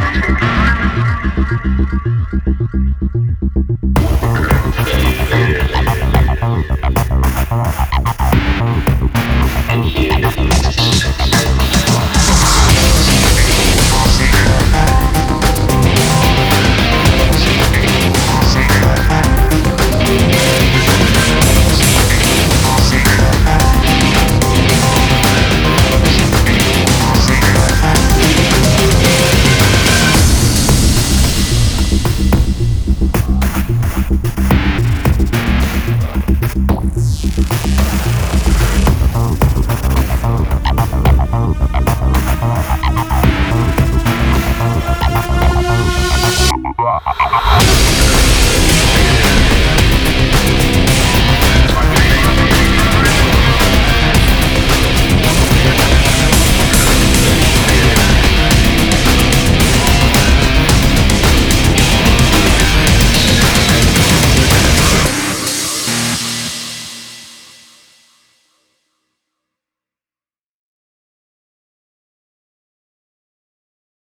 Thank you. Bye.